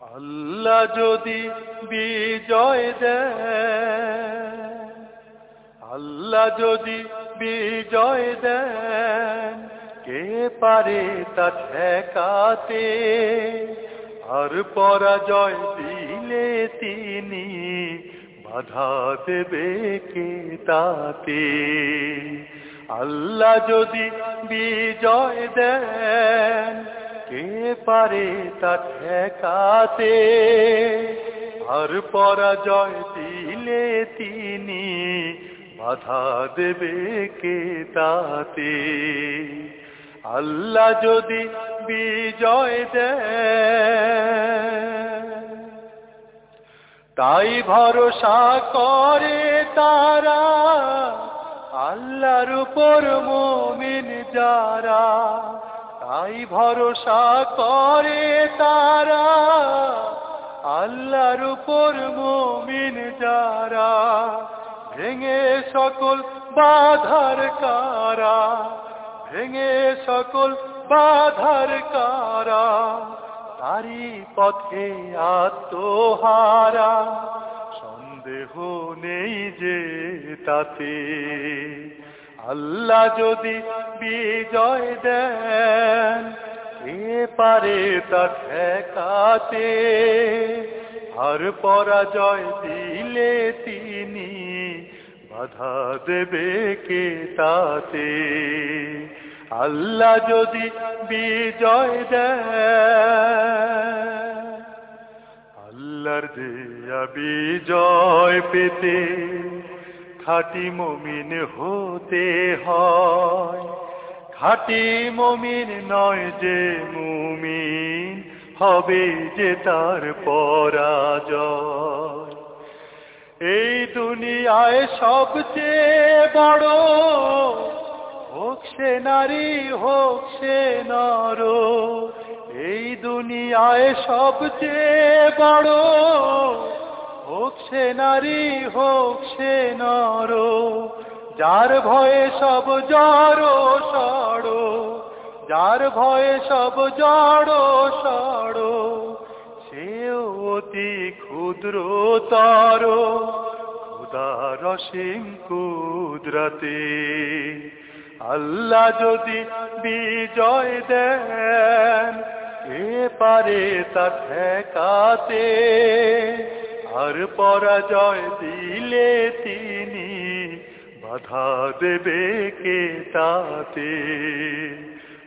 আল্লাহ যদি বিজয় দেন, আল্লাহ যদি বিজয় দেন, কে পারে তা ঠেকাতে? আর পরাজয় দিলে তিনি বাধা দেবে কে তাতে? আল্লাহ যদি বিজয় দেন কে পারে তা ঠেকাতে? আর পরাজয় দিলে তিনি বাধা দেবে কে তাতে? আল্লাহ যদি বিজয় দেন তাই ভরসা করে তারা। আল্লাহর উপর মমিন যারা তাই ভরসা করে তারা, আল্লাহর উপর মমিন যারা, ভেঙে সকল বাধার কারা, ভেঙে সকল বাধার কারা তারি পথে আত্মহারা, সন্দেহ নেই যে তাতে। আল্লাহ যদি বিজয় দেন এ পারে তা ঠেকাতে, আর পরাজয় দিলে তিনি বাধা দেবে কে তাতে? আল্লাহ যদি বিজয় দেন আল্লাহর দেয়া বিজয় পেতে খাটি মমিন হতে হয়। খাটি মমিন নয় যে মুমিন, হবে যে তার পরাজয়। এই দুনিয়ায় সবচেয়ে বড়, হোক সে নারী, হোক সে নর, এই দুনিয়ায় সবচেয়ে বড়, হোক সে নারী, হোক সে নর যার ভয়ে সব জড় সড়, যার ভয়ে সব জড় সড় সে অতি ক্ষুদ্র তর খুদার সিং কুদরতে, আল্লাহ যদি বিজয় দেন, এ পারে তা ঠেকাতে, আর পরাজয় দিলে তিনি বাধা দেবে কে তাতে?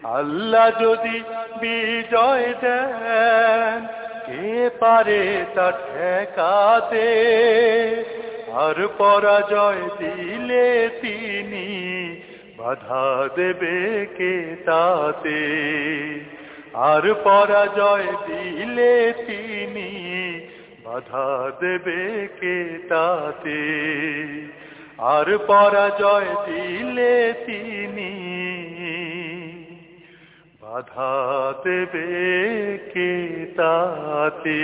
আল্লাহ যদি বিজয় দেন, কে পারে তা ঠেকাতে? আর পরাজয় দিলে তিনি বাধা দেবে কে তাতে? আর পরাজয় দিলে তিনি বাধা দেবে কে তাতে? আর পরাজয় দিলে তিনি বাধা দেবে কে তাতে?